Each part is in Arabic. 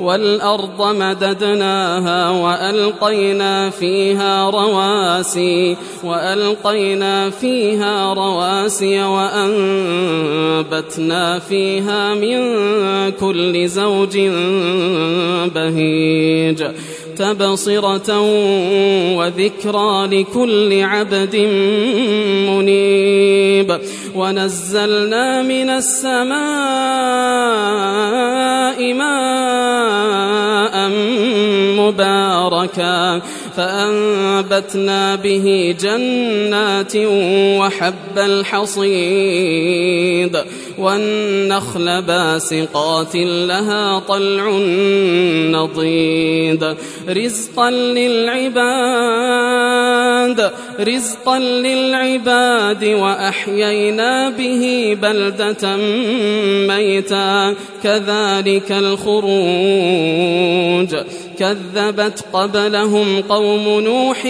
والأرض مددناها وألقينا فيها رواسي وألقينا فيها رواسي وأنبتنا فيها من كل زوج بهيج. تبصرة وذكرى لكل عبد منيب. ونزلنا من السماء مباركا فأنبتنا به جنات وحب الحصيد. والنخل باسقات لها طلع نضيد. رزقا للعباد رزقا للعباد وأحيينا به بلدة ميتا. كذلك الخروج. كذبت قبلهم قوم نوح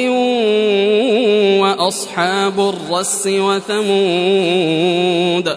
وأصحاب الرس وثمود.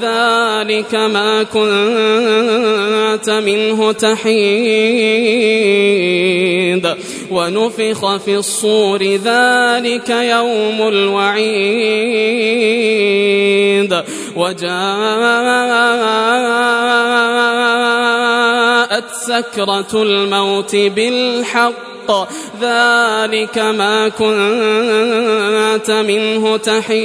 ذلك ما كنت منه تحيد. ونفخ في الصور ذلك يوم الوعيد. وجاءت سكرة الموت بالحق. ذلك ما كنت منه تحيد.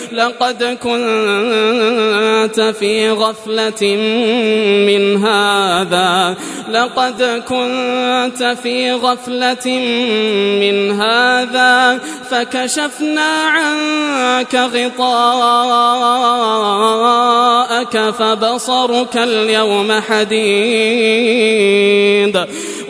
لقد كنت في غفلة من هذا. لقد كنت في غفلة من هذا. فكشفنا عنك غطاءك فبصرك اليوم حديد.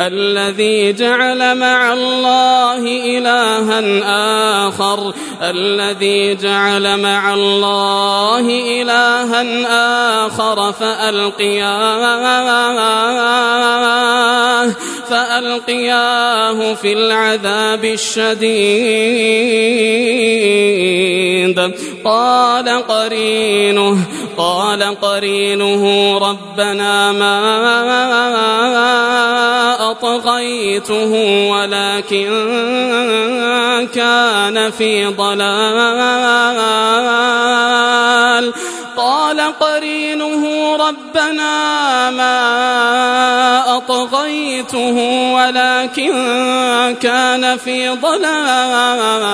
الذي جعل مع الله إلها آخر الذي جعل مع الله إلها آخر فألقياه فألقياه في العذاب الشديد. قال قرينه قال قرينه ربنا ما أطغيته ولكن كان في ضلال. قال قرينه ربنا ما أطغيته ولكن كان في ضلال.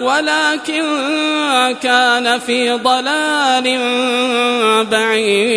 ولكن كان في ضلال بعيد.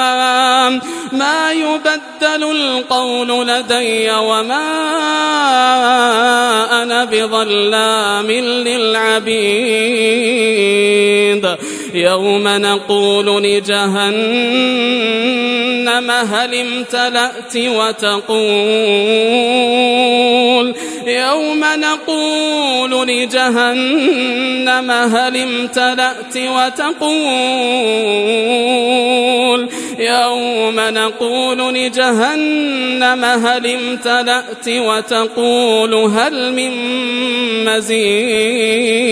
يبدل القول لدي وما أنا بظلام للعبيد يوم نقول لجهنم هل امتلأت وتقول؟ يوم نقول لجهنم هل امتلأت وتقول؟ يوم نقول لجهنم هل امتلأت وتقول؟ هل من مزيد؟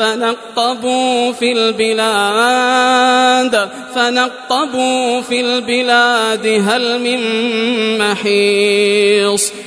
فنقبوا في البلاد فنقبوا في البلاد هل من محيص؟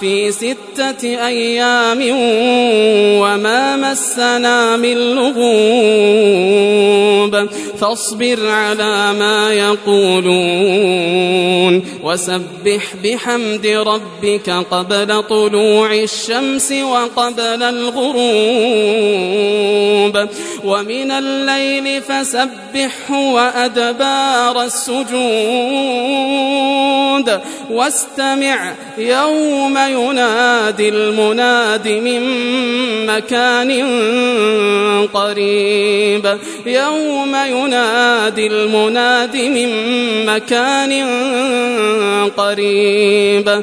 في ستة أيام وما مسنا من لغوب فاصبر على ما يقولون وسبح بحمد ربك قبل طلوع الشمس وقبل الغروب ومن الليل فسبحه وأدبار السجود. واستمع يوم ينادي المناد من مكان قريب. يوم ينادي المناد من مكان قريب.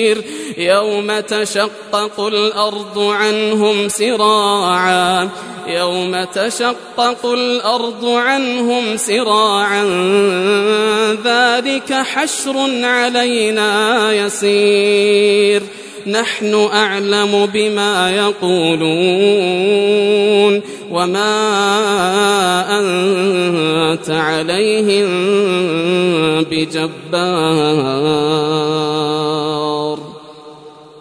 يوم تشقق الأرض عنهم سراعا يوم تشقق الأرض عنهم سراعا ذلك حشر علينا يسير. نحن أعلم بما يقولون وما أنت عليهم بجبار.